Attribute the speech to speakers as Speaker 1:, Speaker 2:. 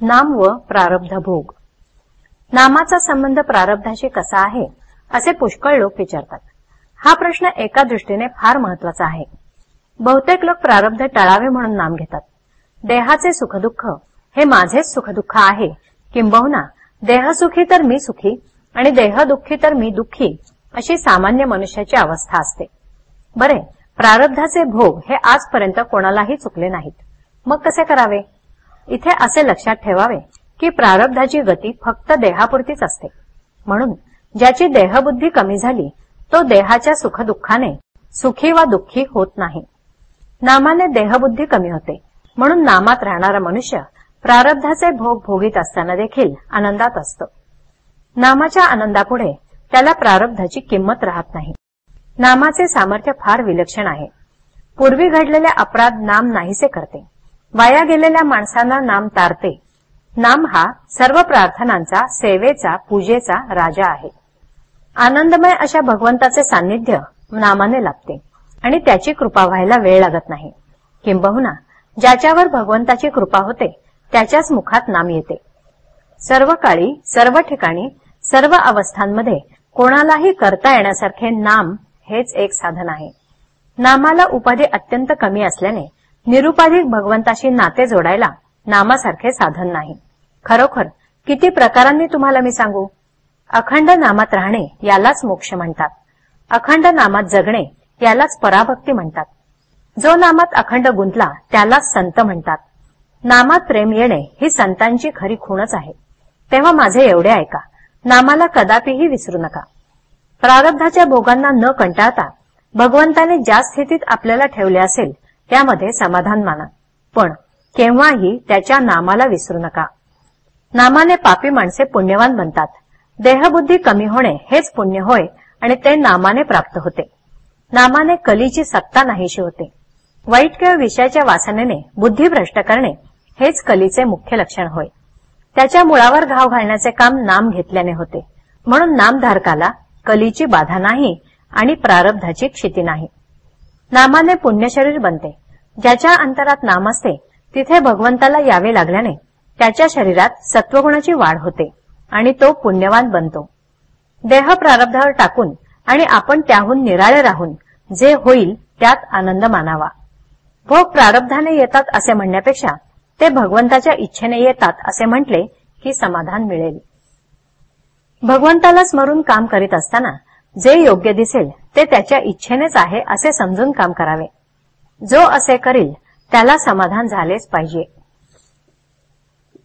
Speaker 1: नाम व प्रारब्ध भोग. नामाचा संबंध प्रारब्धाशी कसा आहे असे पुष्कळ लोक विचारतात. हा प्रश्न एका दृष्टीने फार महत्त्वाचा आहे. बहुतेक लोक प्रारब्ध टळावे म्हणून नाम घेतात. देहाचे सुखदुःख हे माझेच सुखदुःख आहे किंबहुना देहसुखी तर मी सुखी आणि देहदुःखी तर मी दुःखी अशी सामान्य मनुष्याची अवस्था असते. बरे प्रारब्धाचे भोग हे आजपर्यंत कोणालाही चुकले नाहीत. मग कसे करावे? इथे असे लक्षात ठेवावे की प्रारब्धाची गती फक्त देहापुरतीच असते. म्हणून ज्याची देहबुद्धी कमी झाली तो देहाच्या सुखदुःखाने सुखी वा दुःखी होत नाही. नामाने देहबुद्धी कमी होते. म्हणून नामात राहणारा मनुष्य प्रारब्धाचे भोग भोगीत असताना देखील आनंदात असतो. नामाच्या आनंदापुढे त्याला प्रारब्धाची किंमत राहत नाही. नामाचे सामर्थ्य फार विलक्षण आहे. पूर्वी घडलेले अपराध नाम नाहीसे करते. वाया गेलेल्या माणसांना नाम तारते. नाम हा सर्व प्रार्थनांचा सेवेचा पूजेचा राजा आहे. आनंदमय अशा भगवंताचे सान्निध्य नामाने लाभते आणि त्याची कृपा व्हायला वेळ लागत नाही. किंबहुना ज्याच्यावर भगवंताची कृपा होते त्याच्याच मुखात नाम येते. सर्व काळी सर्व ठिकाणी सर्व अवस्थांमध्ये कोणालाही करता येण्यासारखे नाम हेच एक साधन आहे. नामाला उपाधी अत्यंत कमी असल्याने निरुपाधिक भगवंताशी नाते जोडायला नामासारखे साधन नाही. खरोखर किती प्रकारांनी तुम्हाला मी सांगू? अखंड नामात राहणे यालाच मोक्ष म्हणतात. अखंड नामात जगणे यालाच पराभक्ती म्हणतात. जो नामात अखंड गुंतला त्यालाच संत म्हणतात. नामात प्रेम येणे ही संतांची खरी खूणच आहे. तेव्हा माझे एवढे ऐका. नामाला कदापिही विसरू नका. प्रारब्धाच्या भोगांना न कंटाळता भगवंताने ज्या स्थितीत आपल्याला ठेवले असेल त्यामध्ये समाधान माना. पण केव्हाही त्याच्या नामाला विसरू नका. नामाने पापी माणसे पुण्यवान बनतात. देहबुद्धी कमी होणे हेच पुण्य होय आणि ते नामाने प्राप्त होते. नामाने कलीची सत्ता नाहीशी होते. वाईट किंवा विषयाच्या वासनेने बुद्धी भ्रष्ट करणे हेच कलीचे मुख्य लक्षण होय. त्याच्या मुळावर घाव घालण्याचे काम नाम घेतल्याने होते. म्हणून नामधारकाला कलीची बाधा नाही आणि प्रारब्धाची क्षिती नाही. नामाने पुण्यशरीर बनते. ज्याच्या अंतरात नाम असते तिथे भगवंताला यावे लागल्याने त्याच्या शरीरात सत्वगुणाची वाढ होते आणि तो पुण्यवान बनतो. देह प्रारब्धावर टाकून आणि आपण त्याहून निराळे राहून जे होईल त्यात आनंद मानावा. भोग प्रारब्धाने येतात असे म्हणण्यापेक्षा ते भगवंताच्या इच्छेने येतात असे म्हटले की समाधान मिळेल. भगवंताला स्मरून काम करीत असताना जे योग्य दिसेल ते त्याच्या इच्छेनेच आहे असे समजून काम करावे. जो असे करील त्याला समाधान झालेच पाहिजे.